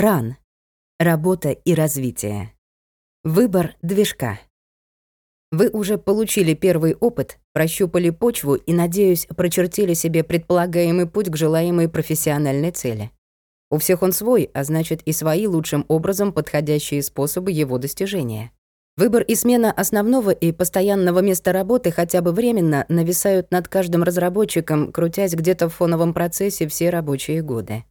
Ран. Работа и развитие. Выбор движка. Вы уже получили первый опыт, прощупали почву и, надеюсь, прочертили себе предполагаемый путь к желаемой профессиональной цели. У всех он свой, а значит и свои лучшим образом подходящие способы его достижения. Выбор и смена основного и постоянного места работы хотя бы временно нависают над каждым разработчиком, крутясь где-то в фоновом процессе все рабочие годы.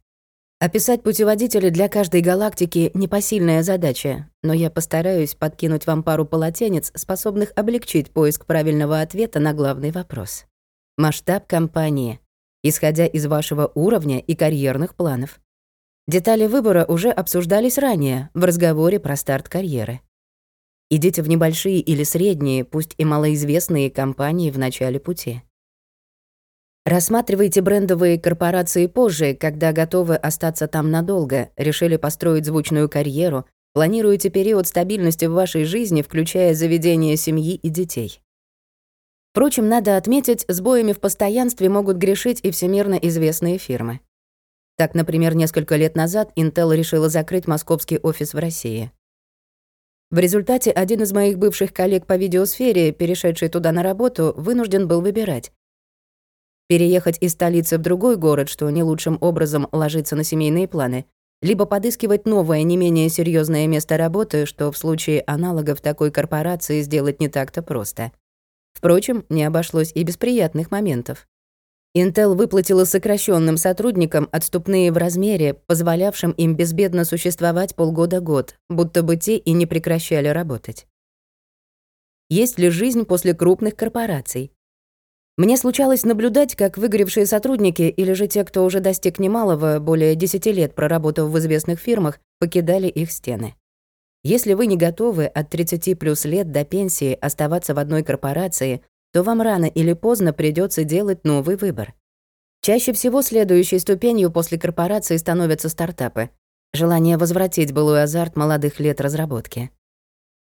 Описать путеводители для каждой галактики — непосильная задача, но я постараюсь подкинуть вам пару полотенец, способных облегчить поиск правильного ответа на главный вопрос. Масштаб компании, исходя из вашего уровня и карьерных планов. Детали выбора уже обсуждались ранее в разговоре про старт карьеры. Идите в небольшие или средние, пусть и малоизвестные компании в начале пути. Рассматривайте брендовые корпорации позже, когда готовы остаться там надолго, решили построить звучную карьеру, планируете период стабильности в вашей жизни, включая заведение семьи и детей. Впрочем, надо отметить, сбоями в постоянстве могут грешить и всемирно известные фирмы. Так, например, несколько лет назад Intel решила закрыть московский офис в России. В результате один из моих бывших коллег по видеосфере, перешедший туда на работу, вынужден был выбирать, переехать из столицы в другой город, что не лучшим образом ложится на семейные планы, либо подыскивать новое, не менее серьезное место работы, что в случае аналогов такой корпорации сделать не так-то просто. Впрочем, не обошлось и без приятных моментов. Intel выплатила сокращенным сотрудникам отступные в размере, позволявшим им безбедно существовать полгода-год, будто бы те и не прекращали работать. Есть ли жизнь после крупных корпораций? Мне случалось наблюдать, как выгоревшие сотрудники или же те, кто уже достиг немалого, более 10 лет проработав в известных фирмах, покидали их стены. Если вы не готовы от 30 плюс лет до пенсии оставаться в одной корпорации, то вам рано или поздно придется делать новый выбор. Чаще всего следующей ступенью после корпорации становятся стартапы. Желание возвратить былой азарт молодых лет разработки.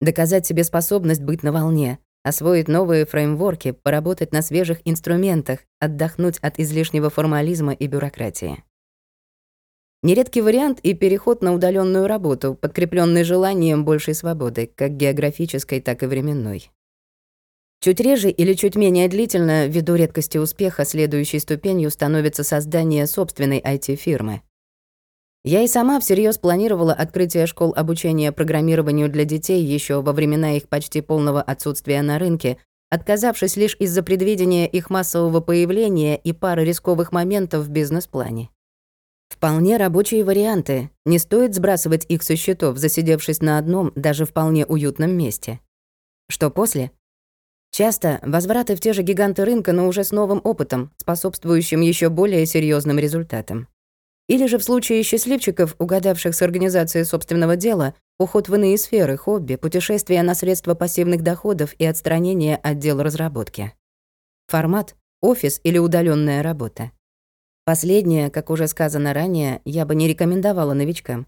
Доказать себе способность быть на волне, освоить новые фреймворки, поработать на свежих инструментах, отдохнуть от излишнего формализма и бюрократии. Нередкий вариант и переход на удаленную работу, подкрепленный желанием большей свободы, как географической, так и временной. Чуть реже или чуть менее длительно, ввиду редкости успеха, следующей ступенью становится создание собственной IT-фирмы. Я и сама всерьез планировала открытие школ обучения программированию для детей еще во времена их почти полного отсутствия на рынке, отказавшись лишь из-за предвидения их массового появления и пары рисковых моментов в бизнес-плане. Вполне рабочие варианты, не стоит сбрасывать их со счетов, засидевшись на одном, даже вполне уютном месте. Что после? Часто возвраты в те же гиганты рынка, но уже с новым опытом, способствующим еще более серьезным результатам. Или же в случае счастливчиков, угадавших с организацией собственного дела, уход в иные сферы, хобби, путешествия на средства пассивных доходов и отстранение от дел разработки. Формат — офис или удаленная работа. Последнее, как уже сказано ранее, я бы не рекомендовала новичкам.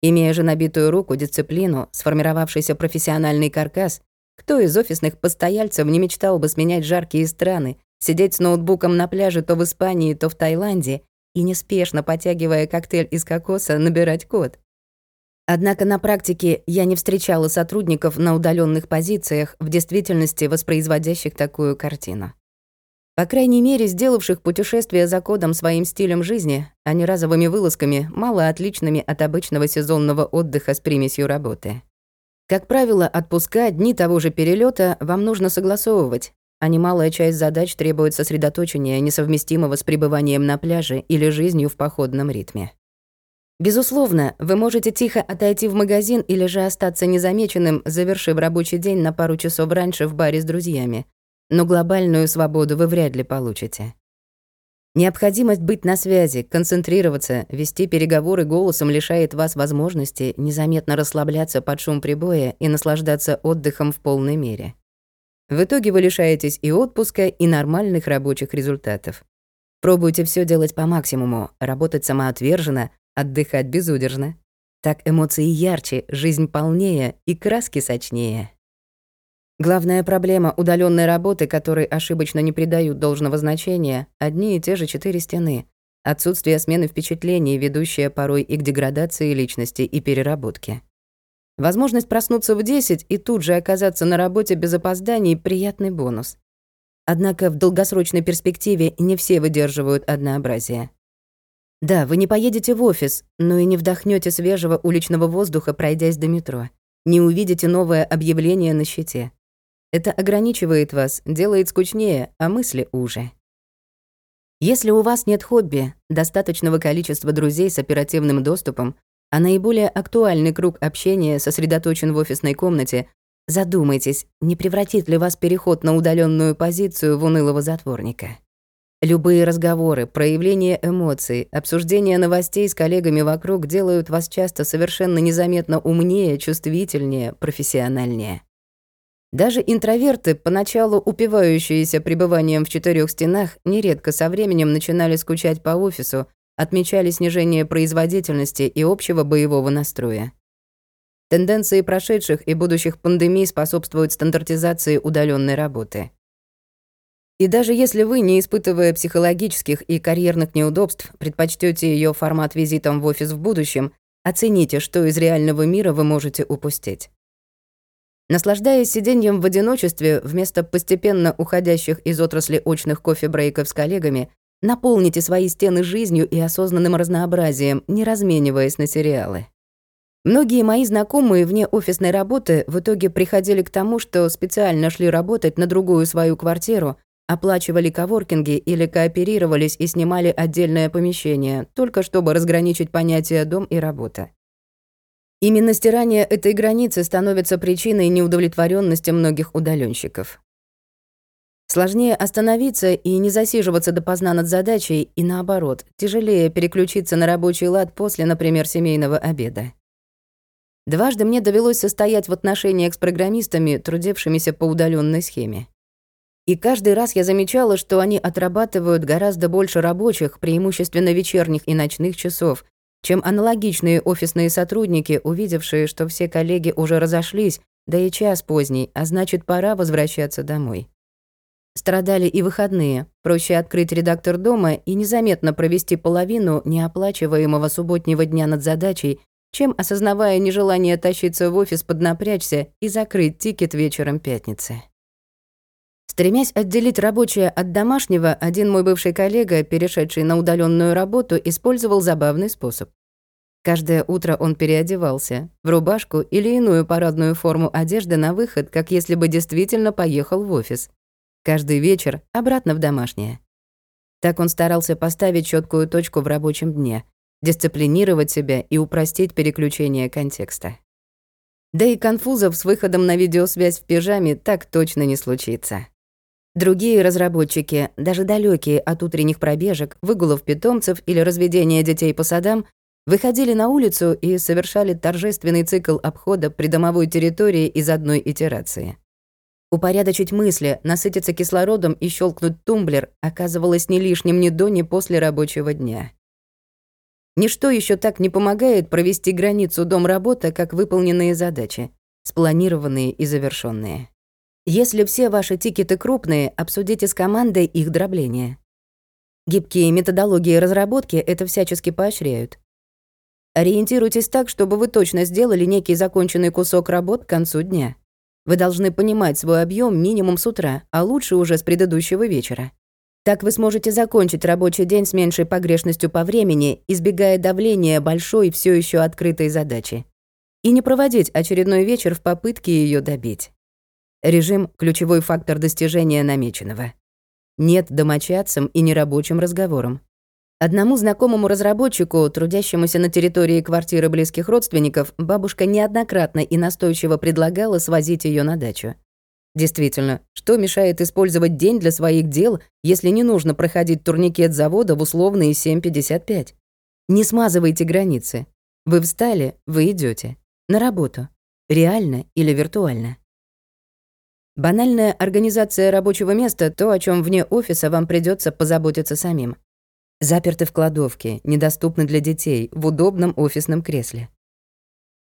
Имея же набитую руку, дисциплину, сформировавшийся профессиональный каркас, кто из офисных постояльцев не мечтал бы сменять жаркие страны, сидеть с ноутбуком на пляже то в Испании, то в Таиланде и неспешно, потягивая коктейль из кокоса, набирать код. Однако на практике я не встречала сотрудников на удаленных позициях, в действительности воспроизводящих такую картину. По крайней мере, сделавших путешествие за кодом своим стилем жизни, а не разовыми вылазками, мало отличными от обычного сезонного отдыха с примесью работы. Как правило, отпуска, дни того же перелета вам нужно согласовывать, а немалая часть задач требует сосредоточения, несовместимого с пребыванием на пляже или жизнью в походном ритме. Безусловно, вы можете тихо отойти в магазин или же остаться незамеченным, завершив рабочий день на пару часов раньше в баре с друзьями, но глобальную свободу вы вряд ли получите. Необходимость быть на связи, концентрироваться, вести переговоры голосом лишает вас возможности незаметно расслабляться под шум прибоя и наслаждаться отдыхом в полной мере. В итоге вы лишаетесь и отпуска, и нормальных рабочих результатов. Пробуйте все делать по максимуму, работать самоотверженно, отдыхать безудержно. Так эмоции ярче, жизнь полнее и краски сочнее. Главная проблема удаленной работы, которой ошибочно не придают должного значения, одни и те же четыре стены. отсутствие смены впечатлений, ведущее порой и к деградации личности и переработке. Возможность проснуться в 10 и тут же оказаться на работе без опозданий — приятный бонус. Однако в долгосрочной перспективе не все выдерживают однообразие. Да, вы не поедете в офис, но и не вдохнете свежего уличного воздуха, пройдясь до метро. Не увидите новое объявление на щите. Это ограничивает вас, делает скучнее, а мысли уже. Если у вас нет хобби, достаточного количества друзей с оперативным доступом, а наиболее актуальный круг общения сосредоточен в офисной комнате, задумайтесь, не превратит ли вас переход на удаленную позицию в унылого затворника. Любые разговоры, проявление эмоций, обсуждение новостей с коллегами вокруг делают вас часто совершенно незаметно умнее, чувствительнее, профессиональнее. Даже интроверты, поначалу упивающиеся пребыванием в четырех стенах, нередко со временем начинали скучать по офису, отмечали снижение производительности и общего боевого настроя. Тенденции прошедших и будущих пандемий способствуют стандартизации удаленной работы. И даже если вы, не испытывая психологических и карьерных неудобств, предпочтете ее формат визитом в офис в будущем, оцените, что из реального мира вы можете упустить. Наслаждаясь сиденьем в одиночестве, вместо постепенно уходящих из отрасли очных кофе-брейков с коллегами, наполните свои стены жизнью и осознанным разнообразием, не размениваясь на сериалы. Многие мои знакомые вне офисной работы в итоге приходили к тому, что специально шли работать на другую свою квартиру, оплачивали коворкинги или кооперировались и снимали отдельное помещение, только чтобы разграничить понятия «дом» и «работа». Именно стирание этой границы становится причиной неудовлетворенности многих удаленщиков. Сложнее остановиться и не засиживаться допоздна над задачей, и наоборот, тяжелее переключиться на рабочий лад после, например, семейного обеда. Дважды мне довелось состоять в отношениях с программистами, трудившимися по удаленной схеме. И каждый раз я замечала, что они отрабатывают гораздо больше рабочих, преимущественно вечерних и ночных часов, чем аналогичные офисные сотрудники, увидевшие, что все коллеги уже разошлись, да и час поздний, а значит, пора возвращаться домой. Страдали и выходные. Проще открыть редактор дома и незаметно провести половину неоплачиваемого субботнего дня над задачей, чем, осознавая нежелание тащиться в офис, поднапрячься и закрыть тикет вечером пятницы. Стремясь отделить рабочее от домашнего, один мой бывший коллега, перешедший на удаленную работу, использовал забавный способ. Каждое утро он переодевался в рубашку или иную парадную форму одежды на выход, как если бы действительно поехал в офис. Каждый вечер обратно в домашнее. Так он старался поставить четкую точку в рабочем дне, дисциплинировать себя и упростить переключение контекста. Да и конфузов с выходом на видеосвязь в пижаме так точно не случится. Другие разработчики, даже далекие от утренних пробежек, выгулов питомцев или разведения детей по садам, выходили на улицу и совершали торжественный цикл обхода придомовой территории из одной итерации. Упорядочить мысли, насытиться кислородом и щелкнуть тумблер оказывалось не лишним ни до, ни после рабочего дня. Ничто еще так не помогает провести границу дом-работа, как выполненные задачи, спланированные и завершенные. Если все ваши тикеты крупные, обсудите с командой их дробление. Гибкие методологии разработки это всячески поощряют. Ориентируйтесь так, чтобы вы точно сделали некий законченный кусок работ к концу дня. Вы должны понимать свой объем минимум с утра, а лучше уже с предыдущего вечера. Так вы сможете закончить рабочий день с меньшей погрешностью по времени, избегая давления большой все еще открытой задачи. И не проводить очередной вечер в попытке ее добить. Режим — ключевой фактор достижения намеченного. Нет домочадцам и нерабочим разговорам. Одному знакомому разработчику, трудящемуся на территории квартиры близких родственников, бабушка неоднократно и настойчиво предлагала свозить ее на дачу. Действительно, что мешает использовать день для своих дел, если не нужно проходить турникет завода в условные 7.55? Не смазывайте границы. Вы встали, вы идете На работу. Реально или виртуально. Банальная организация рабочего места — то, о чем вне офиса вам придется позаботиться самим. Заперты в кладовке, недоступны для детей, в удобном офисном кресле.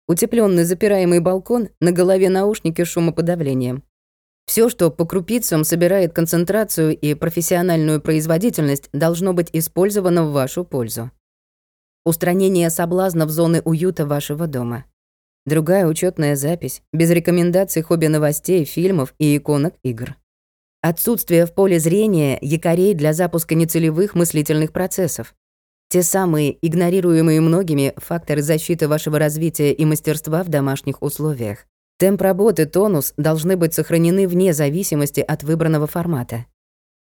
Утепленный запираемый балкон, на голове наушники с шумоподавлением. Все, что по крупицам собирает концентрацию и профессиональную производительность, должно быть использовано в вашу пользу. Устранение соблазнов зоны уюта вашего дома. Другая учетная запись, без рекомендаций хобби-новостей, фильмов и иконок игр. Отсутствие в поле зрения якорей для запуска нецелевых мыслительных процессов. Те самые, игнорируемые многими, факторы защиты вашего развития и мастерства в домашних условиях. Темп работы, тонус должны быть сохранены вне зависимости от выбранного формата.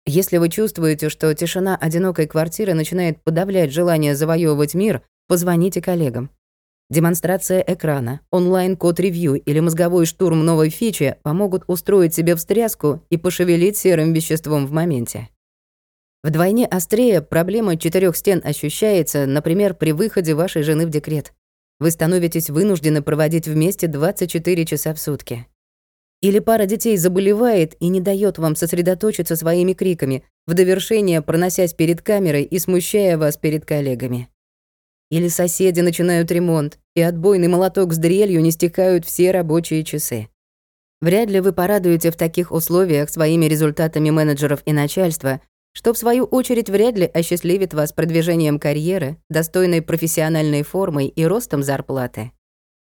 Если вы чувствуете, что тишина одинокой квартиры начинает подавлять желание завоевывать мир, позвоните коллегам. Демонстрация экрана, онлайн-код-ревью или мозговой штурм новой фичи помогут устроить себе встряску и пошевелить серым веществом в моменте. Вдвойне острее проблема четырех стен ощущается, например, при выходе вашей жены в декрет. Вы становитесь вынуждены проводить вместе 24 часа в сутки. Или пара детей заболевает и не дает вам сосредоточиться своими криками, в довершение проносясь перед камерой и смущая вас перед коллегами. Или соседи начинают ремонт, и отбойный молоток с дрелью не стекают все рабочие часы. Вряд ли вы порадуете в таких условиях своими результатами менеджеров и начальства, что в свою очередь вряд ли осчастливит вас продвижением карьеры, достойной профессиональной формой и ростом зарплаты.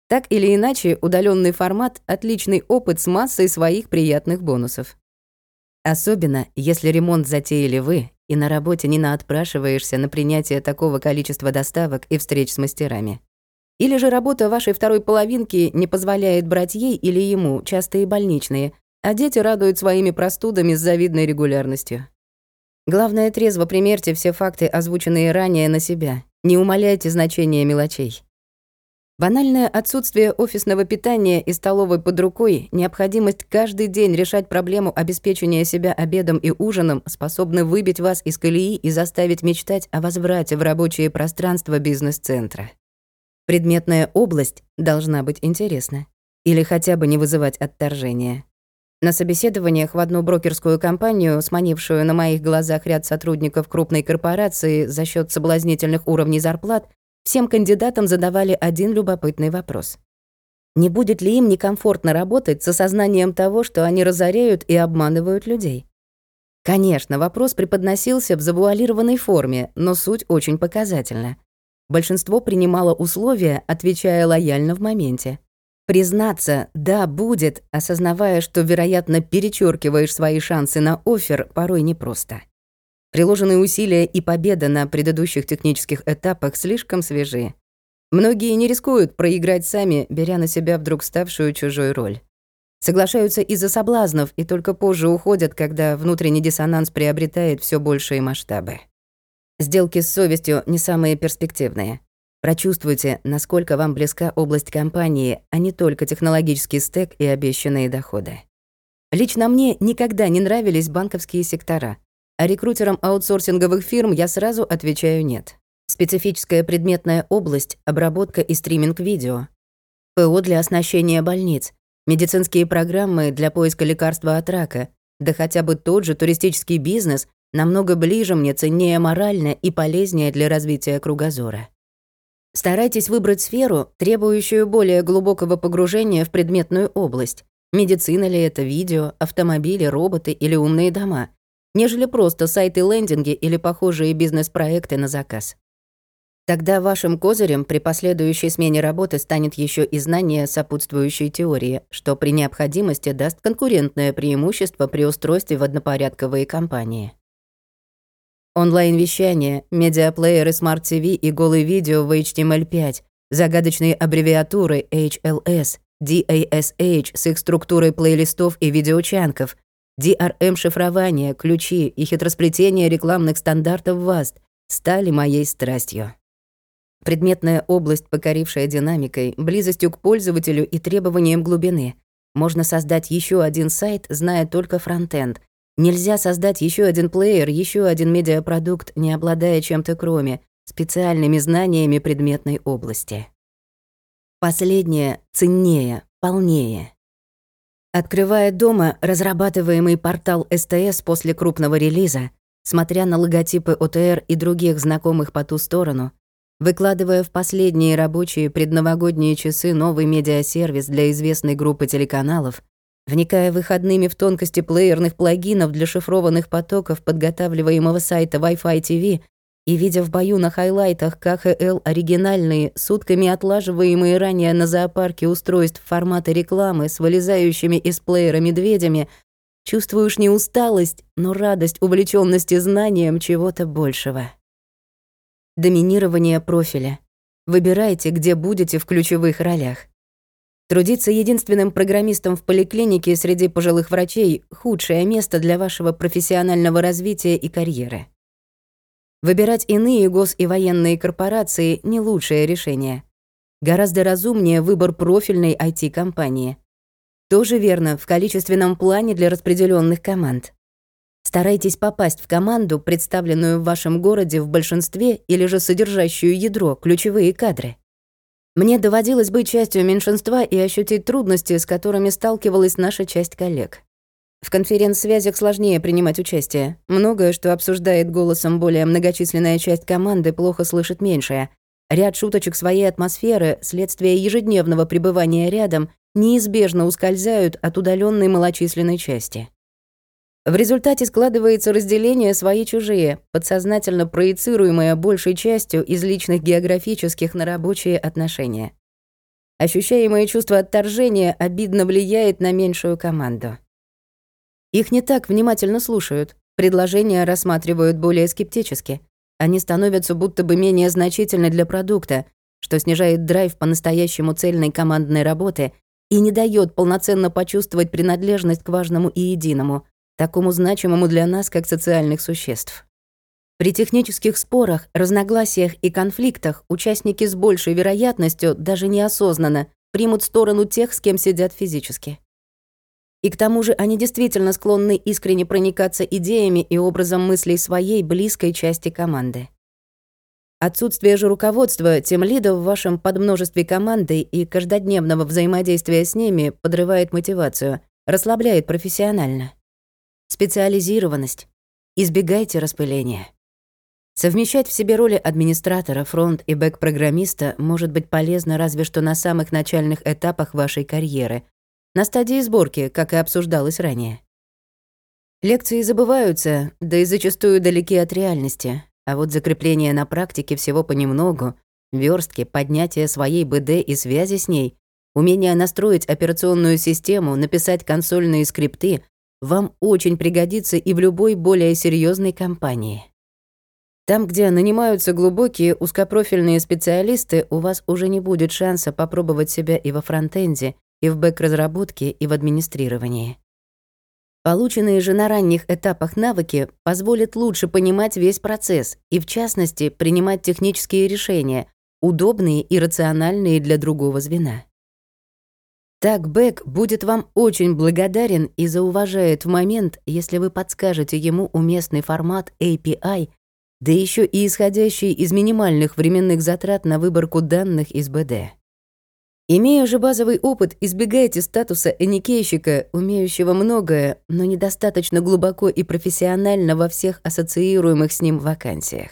Так или иначе, удаленный формат — отличный опыт с массой своих приятных бонусов. Особенно, если ремонт затеяли вы, и на работе не наотпрашиваешься на принятие такого количества доставок и встреч с мастерами. Или же работа вашей второй половинки не позволяет брать ей или ему частые больничные, а дети радуют своими простудами с завидной регулярностью. Главное, трезво примерьте все факты, озвученные ранее, на себя. Не умаляйте значения мелочей. Банальное отсутствие офисного питания и столовой под рукой, необходимость каждый день решать проблему обеспечения себя обедом и ужином способны выбить вас из колеи и заставить мечтать о возврате в рабочее пространство бизнес-центра. Предметная область должна быть интересна. Или хотя бы не вызывать отторжения. На собеседованиях в одну брокерскую компанию, сманившую на моих глазах ряд сотрудников крупной корпорации за счет соблазнительных уровней зарплат, Всем кандидатам задавали один любопытный вопрос. Не будет ли им некомфортно работать с осознанием того, что они разоряют и обманывают людей? Конечно, вопрос преподносился в завуалированной форме, но суть очень показательна. Большинство принимало условия, отвечая лояльно в моменте. Признаться «да, будет», осознавая, что, вероятно, перечеркиваешь свои шансы на офер, порой непросто. Приложенные усилия и победа на предыдущих технических этапах слишком свежи. Многие не рискуют проиграть сами, беря на себя вдруг ставшую чужой роль. Соглашаются из-за соблазнов и только позже уходят, когда внутренний диссонанс приобретает все большие масштабы. Сделки с совестью не самые перспективные. Прочувствуйте, насколько вам близка область компании, а не только технологический стек и обещанные доходы. Лично мне никогда не нравились банковские сектора — а рекрутерам аутсорсинговых фирм я сразу отвечаю «нет». Специфическая предметная область — обработка и стриминг видео. ПО для оснащения больниц, медицинские программы для поиска лекарства от рака, да хотя бы тот же туристический бизнес намного ближе мне, ценнее морально и полезнее для развития кругозора. Старайтесь выбрать сферу, требующую более глубокого погружения в предметную область. Медицина ли это, видео, автомобили, роботы или умные дома — нежели просто сайты-лендинги или похожие бизнес-проекты на заказ. Тогда вашим козырем при последующей смене работы станет еще и знание сопутствующей теории, что при необходимости даст конкурентное преимущество при устройстве в однопорядковые компании. Онлайн-вещание, медиаплееры TV и голые видео в HTML5, загадочные аббревиатуры HLS, DASH с их структурой плейлистов и видеочанков, DRM-шифрование, ключи и хитросплетение рекламных стандартов ВАСТ стали моей страстью. Предметная область, покорившая динамикой, близостью к пользователю и требованием глубины. Можно создать еще один сайт, зная только фронтенд. Нельзя создать еще один плеер, еще один медиапродукт, не обладая чем-то кроме, специальными знаниями предметной области. Последнее ценнее, полнее. Открывая дома разрабатываемый портал СТС после крупного релиза, смотря на логотипы ОТР и других знакомых по ту сторону, выкладывая в последние рабочие предновогодние часы новый медиасервис для известной группы телеканалов, Вникая выходными в тонкости плеерных плагинов для шифрованных потоков подготавливаемого сайта Wi-Fi TV и видя в бою на хайлайтах КХЛ оригинальные, сутками отлаживаемые ранее на зоопарке устройств формата рекламы с вылезающими из плеера медведями, чувствуешь не усталость, но радость увлеченности знанием чего-то большего. Доминирование профиля. Выбирайте, где будете в ключевых ролях. Трудиться единственным программистом в поликлинике среди пожилых врачей — худшее место для вашего профессионального развития и карьеры. Выбирать иные гос- и военные корпорации — не лучшее решение. Гораздо разумнее выбор профильной IT-компании. Тоже верно в количественном плане для распределенных команд. Старайтесь попасть в команду, представленную в вашем городе в большинстве или же содержащую ядро, ключевые кадры. Мне доводилось быть частью меньшинства и ощутить трудности, с которыми сталкивалась наша часть коллег. В конференц-связях сложнее принимать участие. Многое, что обсуждает голосом более многочисленная часть команды, плохо слышит меньшая. Ряд шуточек своей атмосферы, следствие ежедневного пребывания рядом, неизбежно ускользают от удаленной малочисленной части. В результате складывается разделение свои-чужие, подсознательно проецируемое большей частью из личных географических на рабочие отношения. Ощущаемое чувство отторжения обидно влияет на меньшую команду. Их не так внимательно слушают, предложения рассматривают более скептически. Они становятся будто бы менее значительны для продукта, что снижает драйв по-настоящему цельной командной работы и не дает полноценно почувствовать принадлежность к важному и единому, такому значимому для нас, как социальных существ. При технических спорах, разногласиях и конфликтах участники с большей вероятностью, даже неосознанно, примут сторону тех, с кем сидят физически. И к тому же они действительно склонны искренне проникаться идеями и образом мыслей своей близкой части команды. Отсутствие же руководства, тем лидов в вашем подмножестве команды и каждодневного взаимодействия с ними подрывает мотивацию, расслабляет профессионально. Специализированность. Избегайте распыления. Совмещать в себе роли администратора, фронт и бэк-программиста может быть полезно разве что на самых начальных этапах вашей карьеры, на стадии сборки, как и обсуждалось ранее. Лекции забываются, да и зачастую далеки от реальности, а вот закрепление на практике всего понемногу, верстки, поднятие своей БД и связи с ней, умение настроить операционную систему, написать консольные скрипты вам очень пригодится и в любой более серьезной компании. Там, где нанимаются глубокие узкопрофильные специалисты, у вас уже не будет шанса попробовать себя и во фронтенде, и в бэк-разработке, и в администрировании. Полученные же на ранних этапах навыки позволят лучше понимать весь процесс и, в частности, принимать технические решения, удобные и рациональные для другого звена. Так Бэк будет вам очень благодарен и зауважает в момент, если вы подскажете ему уместный формат API, да еще и исходящий из минимальных временных затрат на выборку данных из БД. Имея же базовый опыт, избегайте статуса эникейщика, умеющего многое, но недостаточно глубоко и профессионально во всех ассоциируемых с ним вакансиях.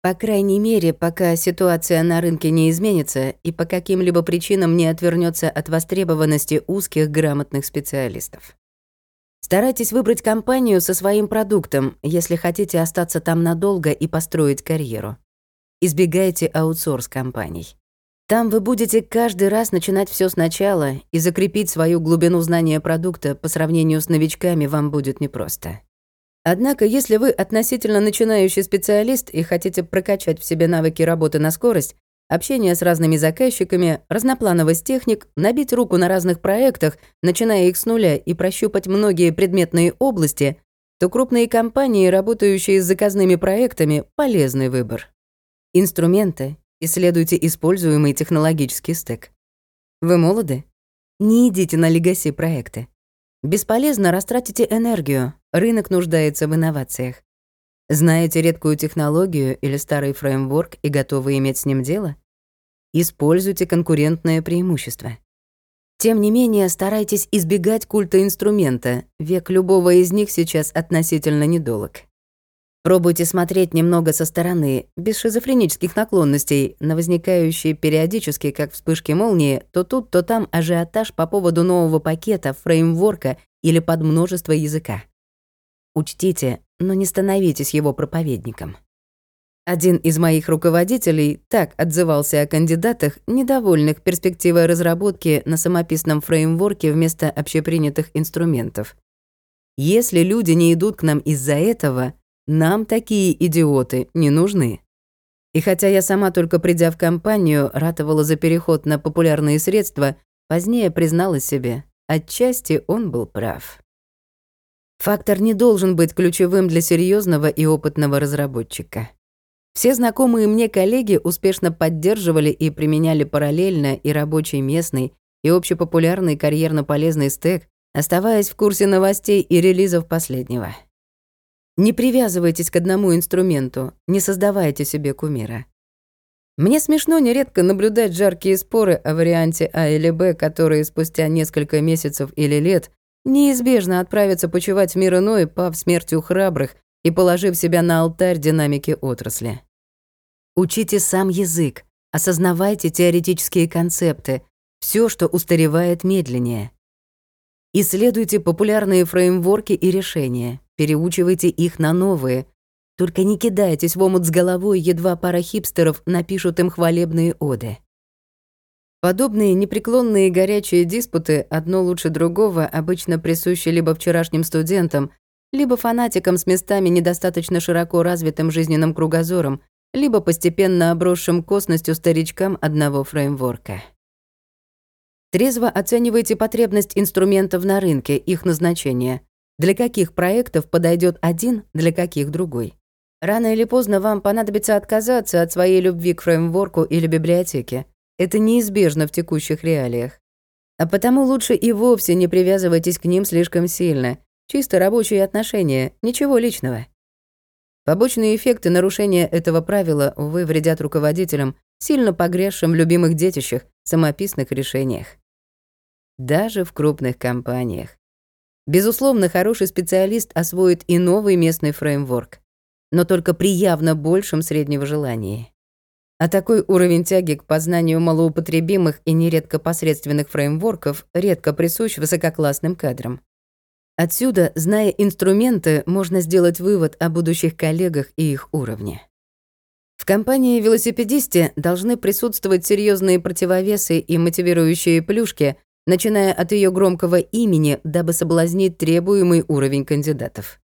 По крайней мере, пока ситуация на рынке не изменится и по каким-либо причинам не отвернется от востребованности узких грамотных специалистов. Старайтесь выбрать компанию со своим продуктом, если хотите остаться там надолго и построить карьеру. Избегайте аутсорс-компаний. Там вы будете каждый раз начинать все сначала, и закрепить свою глубину знания продукта по сравнению с новичками вам будет непросто. Однако, если вы относительно начинающий специалист и хотите прокачать в себе навыки работы на скорость, общение с разными заказчиками, разноплановость техник, набить руку на разных проектах, начиная их с нуля и прощупать многие предметные области, то крупные компании, работающие с заказными проектами, полезный выбор. Инструменты, Исследуйте используемый технологический стек. Вы молоды? Не идите на легаси проекты. Бесполезно растратите энергию, рынок нуждается в инновациях. Знаете редкую технологию или старый фреймворк и готовы иметь с ним дело? Используйте конкурентное преимущество. Тем не менее, старайтесь избегать культа инструмента, век любого из них сейчас относительно недолг. Пробуйте смотреть немного со стороны, без шизофренических наклонностей, на возникающие периодически, как вспышки молнии, то тут, то там ажиотаж по поводу нового пакета, фреймворка или под множество языка. Учтите, но не становитесь его проповедником. Один из моих руководителей так отзывался о кандидатах, недовольных перспективой разработки на самописном фреймворке вместо общепринятых инструментов. Если люди не идут к нам из-за этого, нам такие идиоты не нужны. И хотя я сама только придя в компанию ратовала за переход на популярные средства, позднее призналась себе, отчасти он был прав. Фактор не должен быть ключевым для серьезного и опытного разработчика. Все знакомые мне коллеги успешно поддерживали и применяли параллельно и рабочий местный, и общепопулярный карьерно-полезный стек, оставаясь в курсе новостей и релизов последнего. Не привязывайтесь к одному инструменту, не создавайте себе кумира. Мне смешно нередко наблюдать жаркие споры о варианте А или Б, которые спустя несколько месяцев или лет неизбежно отправятся почивать в мир иной, пав смертью храбрых и положив себя на алтарь динамики отрасли. Учите сам язык, осознавайте теоретические концепты, все, что устаревает медленнее. Исследуйте популярные фреймворки и решения, переучивайте их на новые. Только не кидайтесь в омут с головой, едва пара хипстеров напишут им хвалебные оды. Подобные непреклонные горячие диспуты, одно лучше другого, обычно присущи либо вчерашним студентам, либо фанатикам с местами недостаточно широко развитым жизненным кругозором, либо постепенно обросшим косностью старичкам одного фреймворка. Трезво оценивайте потребность инструментов на рынке, их назначение. Для каких проектов подойдет один, для каких другой. Рано или поздно вам понадобится отказаться от своей любви к фреймворку или библиотеке. Это неизбежно в текущих реалиях. А потому лучше и вовсе не привязывайтесь к ним слишком сильно. Чисто рабочие отношения, ничего личного. Побочные эффекты нарушения этого правила, увы, вредят руководителям, сильно погрязшим в любимых детищах, самописных решениях даже в крупных компаниях. Безусловно, хороший специалист освоит и новый местный фреймворк, но только при явно большем среднего желании. А такой уровень тяги к познанию малоупотребимых и нередко посредственных фреймворков редко присущ высококлассным кадрам. Отсюда, зная инструменты, можно сделать вывод о будущих коллегах и их уровне. В компании велосипедисте должны присутствовать серьезные противовесы и мотивирующие плюшки, начиная от ее громкого имени, дабы соблазнить требуемый уровень кандидатов.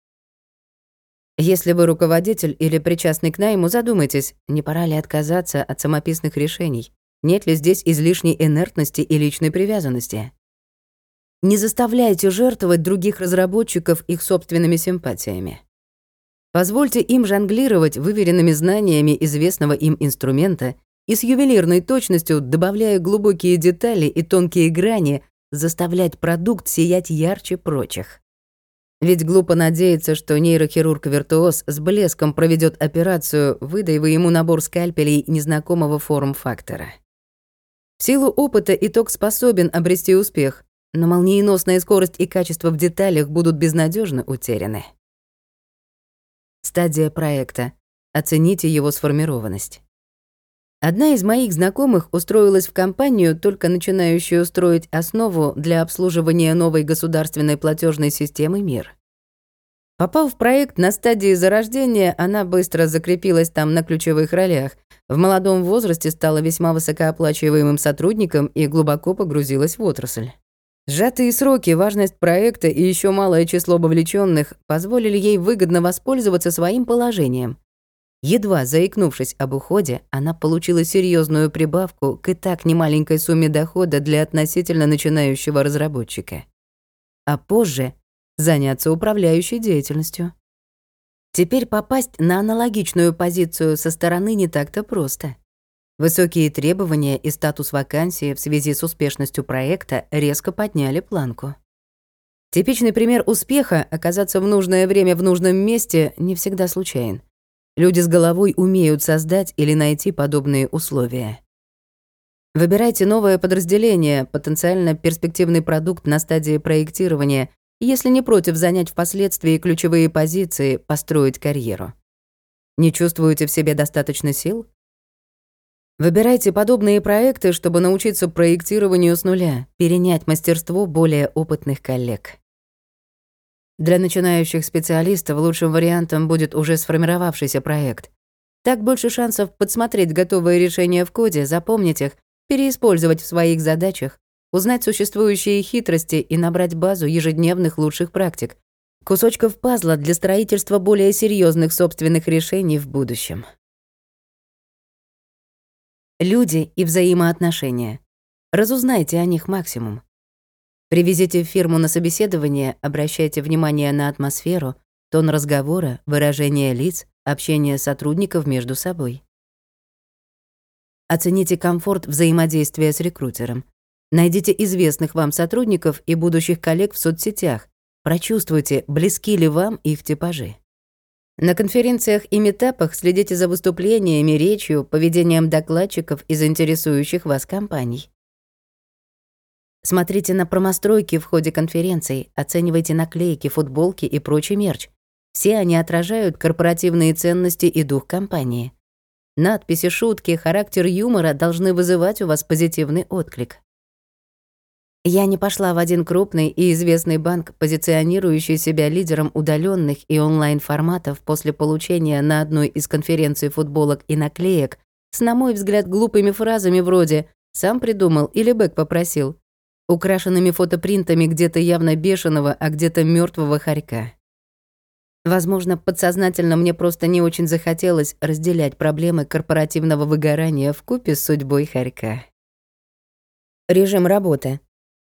Если вы руководитель или причастный к найму, задумайтесь, не пора ли отказаться от самописных решений, нет ли здесь излишней инертности и личной привязанности. Не заставляйте жертвовать других разработчиков их собственными симпатиями. Позвольте им жонглировать выверенными знаниями известного им инструмента и с ювелирной точностью, добавляя глубокие детали и тонкие грани, заставлять продукт сиять ярче прочих. Ведь глупо надеяться, что нейрохирург-виртуоз с блеском проведет операцию, выдаивая ему набор скальпелей незнакомого форм-фактора. В силу опыта итог способен обрести успех, но молниеносная скорость и качество в деталях будут безнадежно утеряны. Стадия проекта. Оцените его сформированность. Одна из моих знакомых устроилась в компанию, только начинающую строить основу для обслуживания новой государственной платежной системы «Мир». Попав в проект на стадии зарождения, она быстро закрепилась там на ключевых ролях. В молодом возрасте стала весьма высокооплачиваемым сотрудником и глубоко погрузилась в отрасль. Сжатые сроки, важность проекта и еще малое число вовлеченных позволили ей выгодно воспользоваться своим положением. Едва заикнувшись об уходе, она получила серьезную прибавку к и так немаленькой сумме дохода для относительно начинающего разработчика. А позже заняться управляющей деятельностью. Теперь попасть на аналогичную позицию со стороны не так-то просто. Высокие требования и статус вакансии в связи с успешностью проекта резко подняли планку. Типичный пример успеха — оказаться в нужное время в нужном месте — не всегда случайен. Люди с головой умеют создать или найти подобные условия. Выбирайте новое подразделение, потенциально перспективный продукт на стадии проектирования, если не против занять впоследствии ключевые позиции, построить карьеру. Не чувствуете в себе достаточно сил? Выбирайте подобные проекты, чтобы научиться проектированию с нуля, перенять мастерство более опытных коллег. Для начинающих специалистов лучшим вариантом будет уже сформировавшийся проект. Так больше шансов подсмотреть готовые решения в коде, запомнить их, переиспользовать в своих задачах, узнать существующие хитрости и набрать базу ежедневных лучших практик, кусочков пазла для строительства более серьезных собственных решений в будущем. Люди и взаимоотношения. Разузнайте о них максимум. Привезите в фирму на собеседование, обращайте внимание на атмосферу, тон разговора, выражение лиц, общение сотрудников между собой. Оцените комфорт взаимодействия с рекрутером. Найдите известных вам сотрудников и будущих коллег в соцсетях. Прочувствуйте, близки ли вам их типажи. На конференциях и метапах следите за выступлениями, речью, поведением докладчиков и заинтересующих вас компаний. Смотрите на промостройки в ходе конференций, оценивайте наклейки, футболки и прочий мерч. Все они отражают корпоративные ценности и дух компании. Надписи, шутки, характер юмора должны вызывать у вас позитивный отклик. Я не пошла в один крупный и известный банк, позиционирующий себя лидером удаленных и онлайн-форматов после получения на одной из конференций футболок и наклеек с, на мой взгляд, глупыми фразами вроде «сам придумал» или «бэк попросил», украшенными фотопринтами где-то явно бешеного, а где-то мертвого хорька. Возможно, подсознательно мне просто не очень захотелось разделять проблемы корпоративного выгорания в купе с судьбой хорька. Режим работы.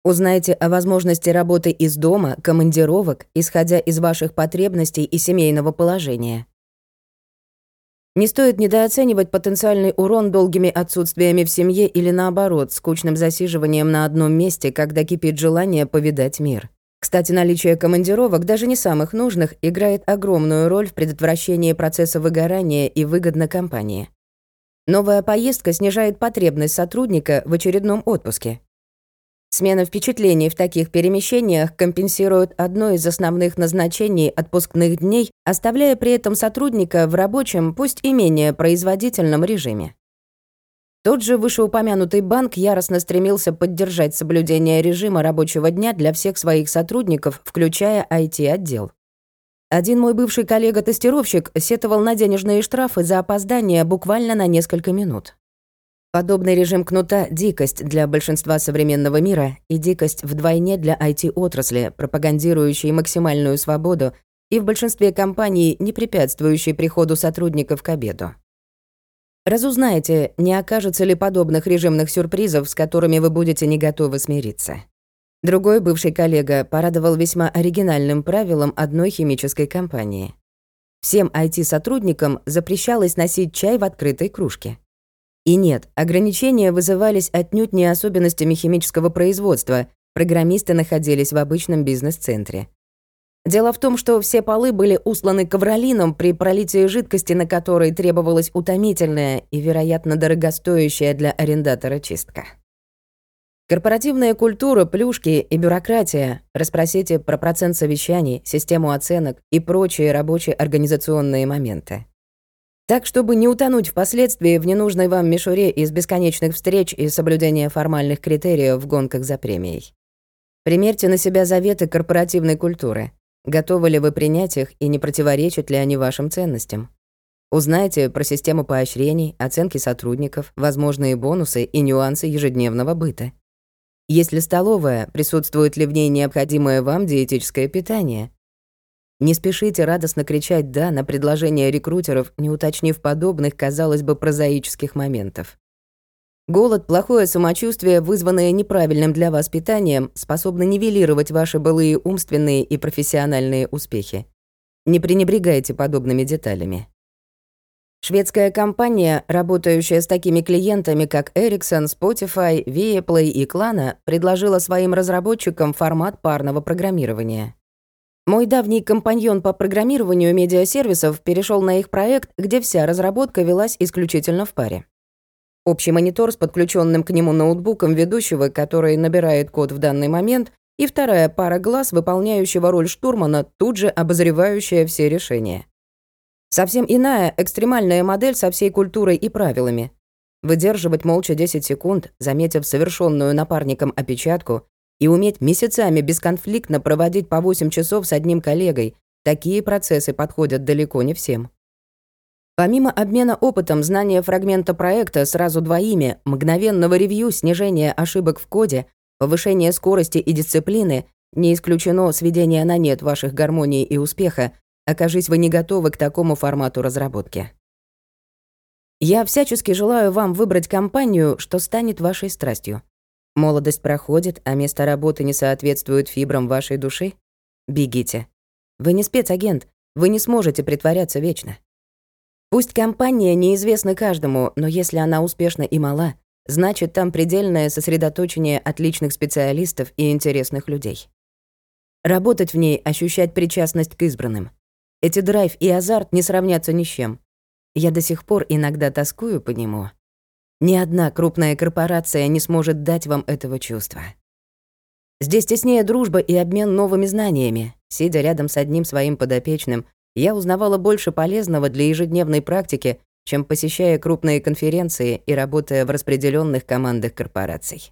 Узнайте о возможности работы из дома, командировок, исходя из ваших потребностей и семейного положения. Не стоит недооценивать потенциальный урон долгими отсутствиями в семье или наоборот, скучным засиживанием на одном месте, когда кипит желание повидать мир. Кстати, наличие командировок, даже не самых нужных, играет огромную роль в предотвращении процесса выгорания и выгодно компании. Новая поездка снижает потребность сотрудника в очередном отпуске. Смена впечатлений в таких перемещениях компенсирует одно из основных назначений отпускных дней, оставляя при этом сотрудника в рабочем, пусть и менее производительном режиме. Тот же вышеупомянутый банк яростно стремился поддержать соблюдение режима рабочего дня для всех своих сотрудников, включая IT-отдел. Один мой бывший коллега-тестировщик сетовал на денежные штрафы за опоздание буквально на несколько минут. Подобный режим кнута — дикость для большинства современного мира и дикость вдвойне для IT-отрасли, пропагандирующей максимальную свободу и в большинстве компаний не препятствующей приходу сотрудников к обеду. Разузнайте, не окажется ли подобных режимных сюрпризов, с которыми вы будете не готовы смириться. Другой бывший коллега порадовал весьма оригинальным правилом одной химической компании. Всем IT-сотрудникам запрещалось носить чай в открытой кружке. И нет, ограничения вызывались отнюдь не особенностями химического производства, программисты находились в обычном бизнес-центре. Дело в том, что все полы были усланы ковролином при пролитии жидкости, на которой требовалась утомительная и, вероятно, дорогостоящая для арендатора чистка. Корпоративная культура, плюшки и бюрократия. Расспросите про процент совещаний, систему оценок и прочие рабочие организационные моменты. Так, чтобы не утонуть впоследствии в ненужной вам мишуре из бесконечных встреч и соблюдения формальных критериев в гонках за премией. Примерьте на себя заветы корпоративной культуры. Готовы ли вы принять их и не противоречат ли они вашим ценностям? Узнайте про систему поощрений, оценки сотрудников, возможные бонусы и нюансы ежедневного быта. Есть ли столовая, присутствует ли в ней необходимое вам диетическое питание? Не спешите радостно кричать «да» на предложение рекрутеров, не уточнив подобных, казалось бы, прозаических моментов. Голод, плохое самочувствие, вызванное неправильным для вас питанием, способны нивелировать ваши былые умственные и профессиональные успехи. Не пренебрегайте подобными деталями. Шведская компания, работающая с такими клиентами, как Ericsson, Spotify, Viaplay и Klana, предложила своим разработчикам формат парного программирования. Мой давний компаньон по программированию медиасервисов перешел на их проект, где вся разработка велась исключительно в паре. Общий монитор с подключенным к нему ноутбуком ведущего, который набирает код в данный момент, и вторая пара глаз, выполняющего роль штурмана, тут же обозревающая все решения. Совсем иная, экстремальная модель со всей культурой и правилами. Выдерживать молча 10 секунд, заметив совершенную напарником опечатку, и уметь месяцами бесконфликтно проводить по 8 часов с одним коллегой, такие процессы подходят далеко не всем. Помимо обмена опытом, знания фрагмента проекта сразу двоими, мгновенного ревью, снижения ошибок в коде, повышение скорости и дисциплины, не исключено сведение на нет ваших гармонии и успеха, окажись вы не готовы к такому формату разработки. Я всячески желаю вам выбрать компанию, что станет вашей страстью. Молодость проходит, а место работы не соответствует фибрам вашей души? Бегите. Вы не спецагент, вы не сможете притворяться вечно. Пусть компания неизвестна каждому, но если она успешна и мала, значит, там предельное сосредоточение отличных специалистов и интересных людей. Работать в ней, ощущать причастность к избранным. Эти драйв и азарт не сравнятся ни с чем. Я до сих пор иногда тоскую по нему. Ни одна крупная корпорация не сможет дать вам этого чувства. Здесь теснее дружба и обмен новыми знаниями. Сидя рядом с одним своим подопечным, я узнавала больше полезного для ежедневной практики, чем посещая крупные конференции и работая в распределенных командах корпораций.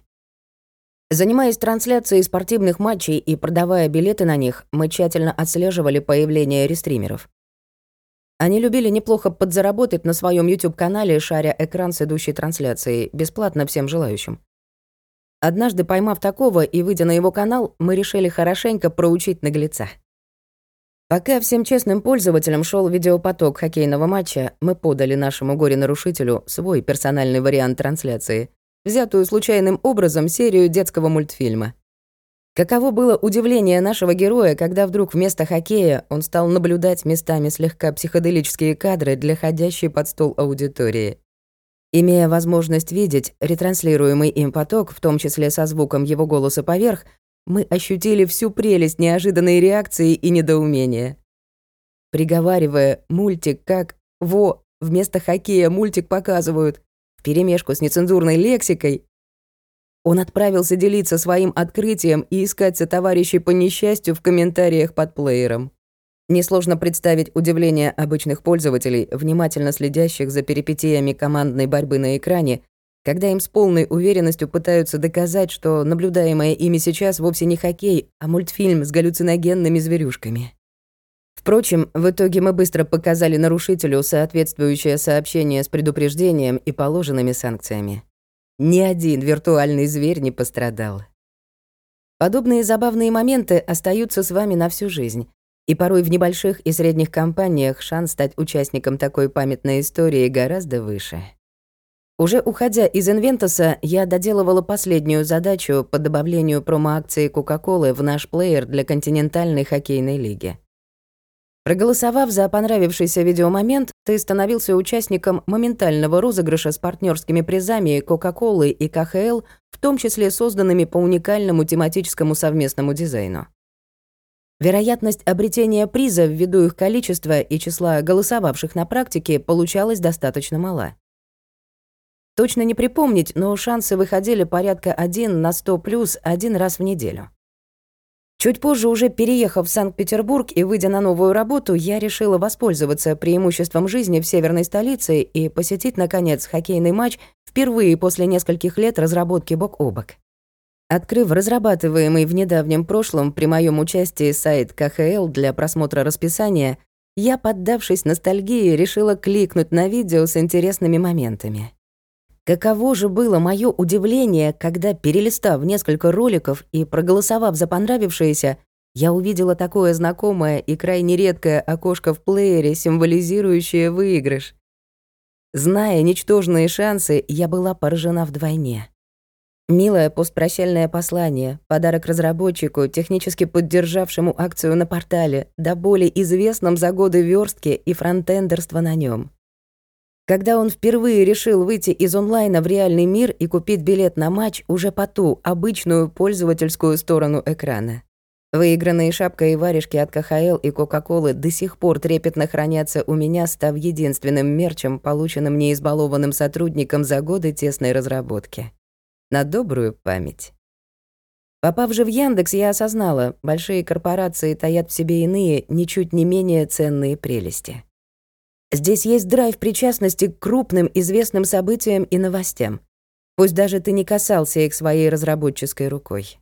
Занимаясь трансляцией спортивных матчей и продавая билеты на них, мы тщательно отслеживали появление рестримеров. Они любили неплохо подзаработать на своем YouTube-канале, шаря экран с идущей трансляцией, бесплатно всем желающим. Однажды, поймав такого и выйдя на его канал, мы решили хорошенько проучить наглеца. Пока всем честным пользователям шел видеопоток хоккейного матча, мы подали нашему горе-нарушителю свой персональный вариант трансляции, взятую случайным образом серию детского мультфильма. Каково было удивление нашего героя, когда вдруг вместо хоккея он стал наблюдать местами слегка психоделические кадры для ходящей под стол аудитории. Имея возможность видеть ретранслируемый им поток, в том числе со звуком его голоса поверх, мы ощутили всю прелесть неожиданной реакции и недоумения. Приговаривая «мультик как «во» вместо хоккея мультик показывают» вперемешку с нецензурной лексикой, он отправился делиться своим открытием и искать сотоварищей по несчастью в комментариях под плеером. Несложно представить удивление обычных пользователей, внимательно следящих за перипетиями командной борьбы на экране, когда им с полной уверенностью пытаются доказать, что наблюдаемое ими сейчас вовсе не хоккей, а мультфильм с галлюциногенными зверюшками. Впрочем, в итоге мы быстро показали нарушителю соответствующее сообщение с предупреждением и положенными санкциями. Ни один виртуальный зверь не пострадал. Подобные забавные моменты остаются с вами на всю жизнь. И порой в небольших и средних компаниях шанс стать участником такой памятной истории гораздо выше. Уже уходя из Инвентоса, я доделывала последнюю задачу по добавлению промо-акции Кока-Колы в наш плеер для континентальной хоккейной лиги. Проголосовав за понравившийся видеомомент, ты становился участником моментального розыгрыша с партнерскими призами Кока-Колы и КХЛ, в том числе созданными по уникальному тематическому совместному дизайну. Вероятность обретения приза ввиду их количества и числа голосовавших на практике получалась достаточно мала. Точно не припомнить, но шансы выходили порядка 1 на 100 плюс один раз в неделю. Чуть позже, уже переехав в Санкт-Петербург и выйдя на новую работу, я решила воспользоваться преимуществом жизни в северной столице и посетить, наконец, хоккейный матч впервые после нескольких лет разработки бок о бок. Открыв разрабатываемый в недавнем прошлом при моем участии сайт КХЛ для просмотра расписания, я, поддавшись ностальгии, решила кликнуть на видео с интересными моментами. Каково же было мое удивление, когда, перелистав несколько роликов и проголосовав за понравившееся, я увидела такое знакомое и крайне редкое окошко в плеере, символизирующее выигрыш. Зная ничтожные шансы, я была поражена вдвойне. Милое постпрощальное послание, подарок разработчику, технически поддержавшему акцию на портале, да более известном за годы верстки и фронтендерства на нем. Когда он впервые решил выйти из онлайна в реальный мир и купить билет на матч уже по ту обычную пользовательскую сторону экрана. Выигранные шапка и варежки от КХЛ и Кока-Колы до сих пор трепетно хранятся у меня, став единственным мерчем, полученным неизбалованным сотрудником за годы тесной разработки. На добрую память. Попав же в Яндекс, я осознала, большие корпорации таят в себе иные, ничуть не менее ценные прелести. Здесь есть драйв причастности к крупным известным событиям и новостям. Пусть даже ты не касался их своей разработческой рукой.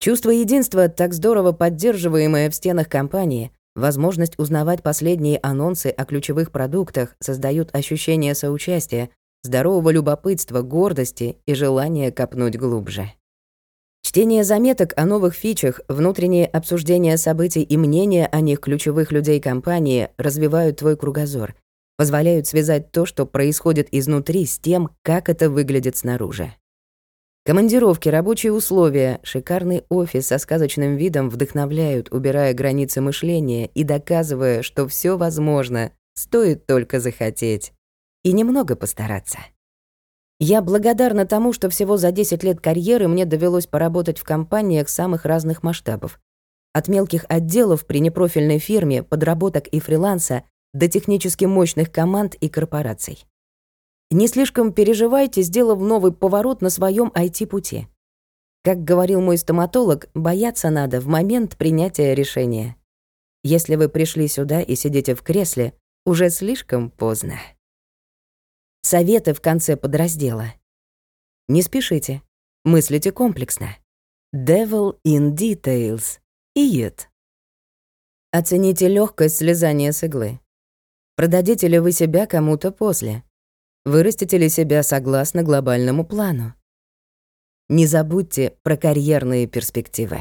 Чувство единства, так здорово поддерживаемое в стенах компании, возможность узнавать последние анонсы о ключевых продуктах создают ощущение соучастия, здорового любопытства, гордости и желания копнуть глубже. Чтение заметок о новых фичах, внутреннее обсуждение событий и мнения о них ключевых людей компании развивают твой кругозор, позволяют связать то, что происходит изнутри, с тем, как это выглядит снаружи. Командировки, рабочие условия, шикарный офис со сказочным видом вдохновляют, убирая границы мышления и доказывая, что все возможно, стоит только захотеть и немного постараться. Я благодарна тому, что всего за 10 лет карьеры мне довелось поработать в компаниях самых разных масштабов. От мелких отделов при непрофильной фирме, подработок и фриланса до технически мощных команд и корпораций. Не слишком переживайте, сделав новый поворот на своем IT-пути. Как говорил мой стоматолог, бояться надо в момент принятия решения. Если вы пришли сюда и сидите в кресле, уже слишком поздно. Советы в конце подраздела. Не спешите. Мыслите комплексно. Devil in details. Иет. Оцените легкость слезания с иглы. Продадите ли вы себя кому-то после? Вырастите ли себя согласно глобальному плану? Не забудьте про карьерные перспективы.